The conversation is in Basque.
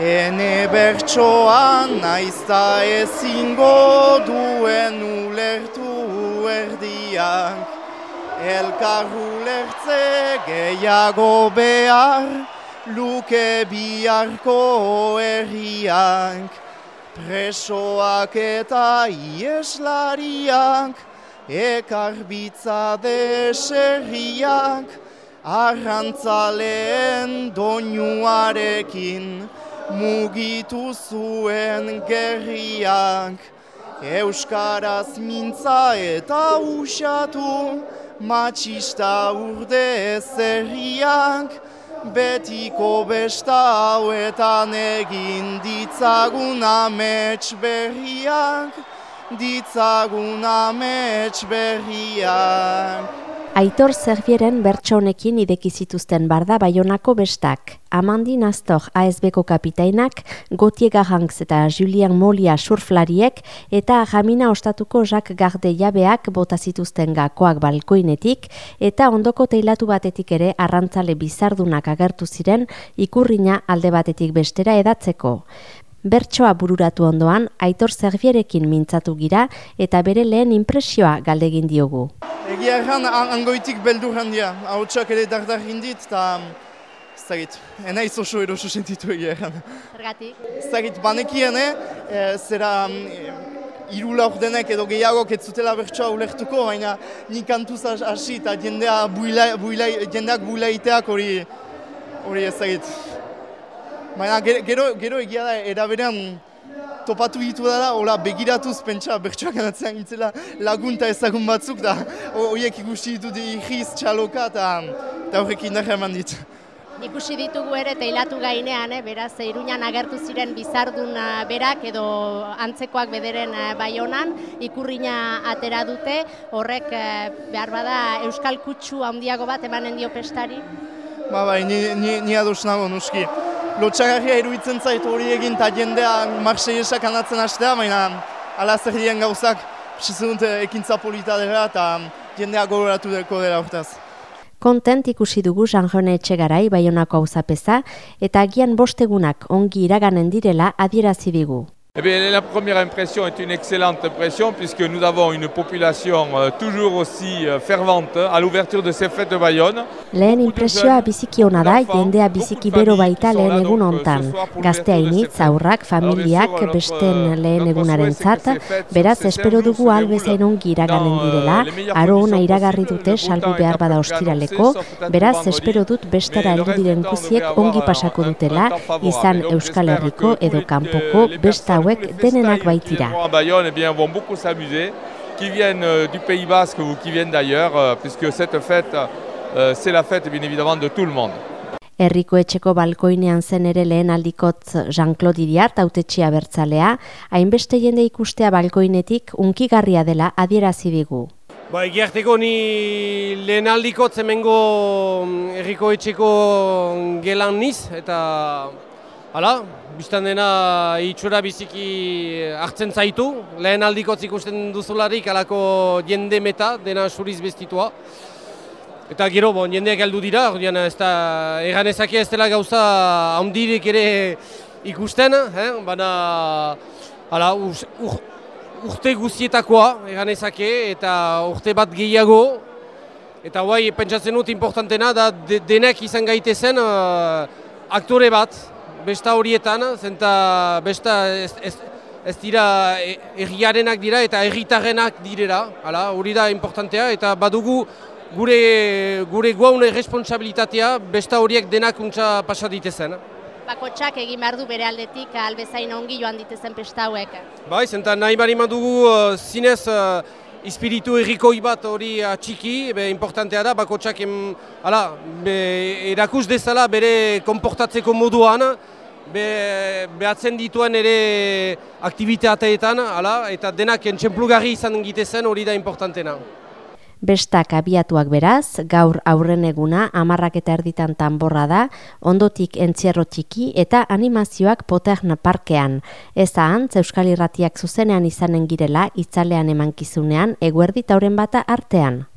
Ene bertsoan naizta ezingo duen ulertu erdiak Elkar ulertze gehiago behar luke biharko herriak Presoak eta ieslariak ekarbitza deserriak arrantzaleen doinuarekin mugitu zuen gerriak Euskaraz mintza eta usatu matxista urde ezerriak betiko besta egin ditzagun amets berriak ditzagun amets berriak Aitor Zerbieren bertso honekin ideki zituzten barda Baionako bestak. Amandi Nastor ASBko kapitainak, Gotie Garrangs eta Julian Molia surflariek eta Jamina Ostatuko Jacques Garde jabeak bota zituzten gakoak balkoinetik eta ondoko teilatu batetik ere arrantzale bizardunak agertu ziren ikurrina alde batetik bestera edatzeko. Bertsoa bururatu ondoan, Aitor Zerbierekin mintzatu gira eta bere lehen impresioa galdegin diogu. Egia erran, angoitik beldur handia, txak ere dardar indit, eta ez dakit, ena oso eroso sentitu egia erran. Zergatik? Ez dakit, banekien, eh, zera mm, irula denek edo gehiagok ez zutela bertsoa ulertuko, baina nik kantuz hasi eta jendea buila, buila, jendeak builaiteak hori, hori ez dakit. Baina gero, gero egia da, eraberean topatu ditu da, hola begiratuz pentsa bertsoak anatzen gintzela lagunta ezagun batzuk da horiek ikusi ditu di ihiz txaloka eta horrek indar eman dit. Ikusi ditugu ere teilatu gainean, eh, beraz, iruñan agertu ziren bizardun eh, berak edo antzekoak bederen eh, baionan, ikurrina atera dute, horrek eh, behar bada Euskal Kutsu handiago bat emanen dio pestari? Ba, bai, ni, ni, ni adus nago nuski lotxagarria iruditzen zait hori egin eta jendea marseilesak anatzen hastea, baina ala zer dien gauzak psizunt ekintza polita dela eta jendea gogoratu deko dela hortaz. Kontent ikusi dugu Jean-Jone Etxegarai baionako hauzapeza eta agian bostegunak ongi iraganen direla adierazi digu. Eh bien, la première impression est une excellente impression puisque nous avons une population euh, toujours aussi euh, fervente à l'ouverture de ces fêtes de Bayonne. Lehen impresioa biziki ona da, jendea biziki bero baita lehen egun hontan. Gazteainitz, aurrak, familiak, besten lehen egunaren zat, beraz, espero dugu albezain ongi iraganen direla, aro ona iragarri dute salbu behar bada ostiraleko, beraz, espero dut bestara heldu diren kuziek ongi pasako dutela, izan Euskal Herriko edo Kanpoko besta hauek denenak baitira. Bayonne eh vont beaucoup s'amuser qui viennent euh, du Pays Basque ou qui viennent d'ailleurs euh, puisque cette fête euh, c'est la fête bien évidemment de tout le monde. Herriko etxeko balkoinean zen ere lehen aldikotz Jean-Claude Iriart autetxia bertzalea, hainbeste jende ikustea balkoinetik unkigarria dela adierazi digu. Ba, egiarteko ni lehen aldikotz hemengo mm, herriko etxeko gelan niz, eta Hala, biztan dena itxura biziki hartzen zaitu, lehen aldikotz ikusten duzularik alako jende meta, dena suriz bestitua. Eta gero, bon, jendeak heldu dira, ordean ez da, egan ezake ez dela gauza handirik ere ikusten, eh? baina hala, urte guzietakoa egan ezake, eta urte bat gehiago, eta guai pentsatzen dut importantena da denek izan gaitezen uh, aktore bat, besta horietan, zenta besta ez, ez, ez dira e, erriarenak dira eta erritarrenak direra, hala, hori da importantea, eta badugu gure, gure guaune responsabilitatea besta horiek denak untsa pasa ditezen. Bakotxak egin behar du bere aldetik albezain ongi joan ditezen pesta hauek. Bai, zenta nahi bari madugu uh, zinez uh, espiritu errikoi bat hori txiki, be, importantea da, bakotxak em, ala, be, erakus dezala bere konportatzeko moduan, be, behatzen dituen ere aktivitateetan, ala, eta denak entxemplugarri izan gitezen hori da importantena. Bestak abiatuak beraz, gaur aurren eguna amarrak eta erditan tanborra da, ondotik entzierro txiki eta animazioak poterna parkean. Ez ahantz, Euskal Irratiak zuzenean izanen girela, itzalean emankizunean, eguerdi tauren bata artean.